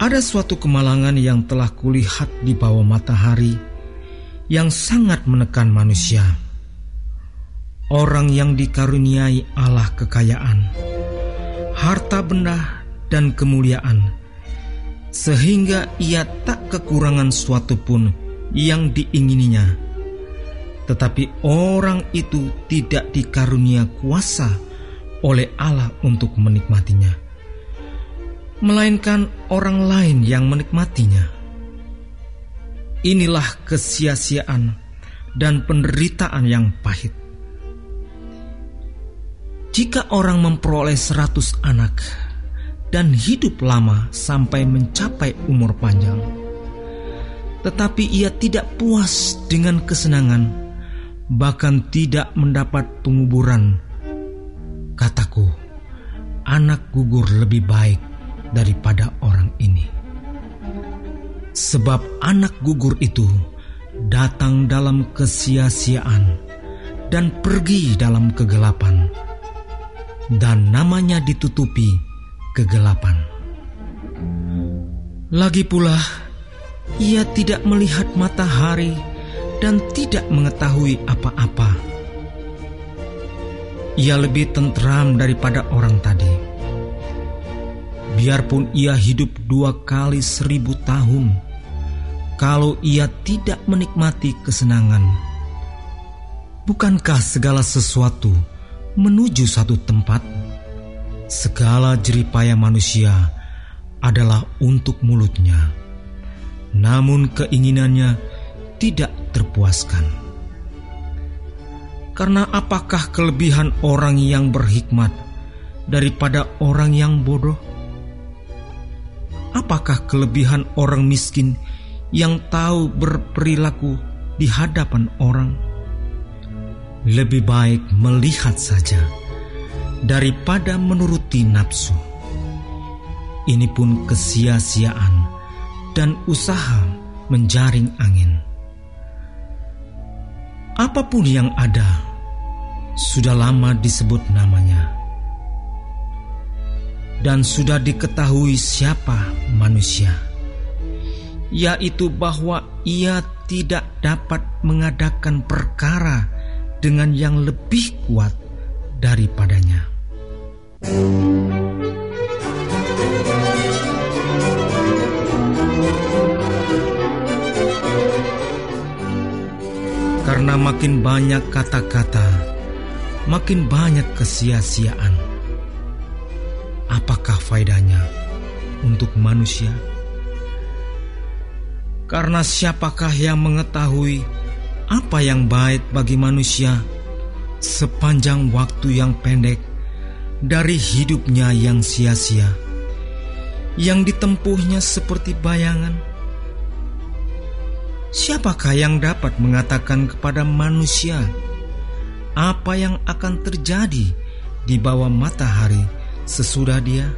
Ada suatu kemalangan yang telah kulihat di bawah matahari yang sangat menekan manusia. Orang yang dikaruniai Allah kekayaan, harta benda dan kemuliaan, sehingga ia tak kekurangan suatu pun yang diingininya. Tetapi orang itu tidak dikarunia kuasa oleh Allah untuk menikmatinya melainkan orang lain yang menikmatinya. Inilah kesia-siaan dan penderitaan yang pahit. Jika orang memperoleh seratus anak dan hidup lama sampai mencapai umur panjang, tetapi ia tidak puas dengan kesenangan, bahkan tidak mendapat penguburan, kataku, anak gugur lebih baik daripada orang ini. Sebab anak gugur itu datang dalam kesia-siaan dan pergi dalam kegelapan, dan namanya ditutupi kegelapan. Lagi pula, ia tidak melihat matahari dan tidak mengetahui apa-apa. Ia lebih tentram daripada orang tadi biarpun ia hidup dua kali seribu tahun, kalau ia tidak menikmati kesenangan, bukankah segala sesuatu menuju satu tempat? Segala jeripaya manusia adalah untuk mulutnya, namun keinginannya tidak terpuaskan. Karena apakah kelebihan orang yang berhikmat daripada orang yang bodoh? Apakah kelebihan orang miskin yang tahu berperilaku di hadapan orang? Lebih baik melihat saja daripada menuruti nafsu. Ini pun kesia-siaan dan usaha menjaring angin. Apa pun yang ada, sudah lama disebut namanya dan sudah diketahui siapa manusia, yaitu bahwa ia tidak dapat mengadakan perkara dengan yang lebih kuat daripadanya. Karena makin banyak kata-kata, makin banyak kesia-siaan apakah faedahnya untuk manusia? Karena siapakah yang mengetahui apa yang baik bagi manusia sepanjang waktu yang pendek dari hidupnya yang sia-sia, yang ditempuhnya seperti bayangan? Siapakah yang dapat mengatakan kepada manusia apa yang akan terjadi di bawah matahari sesudah dia.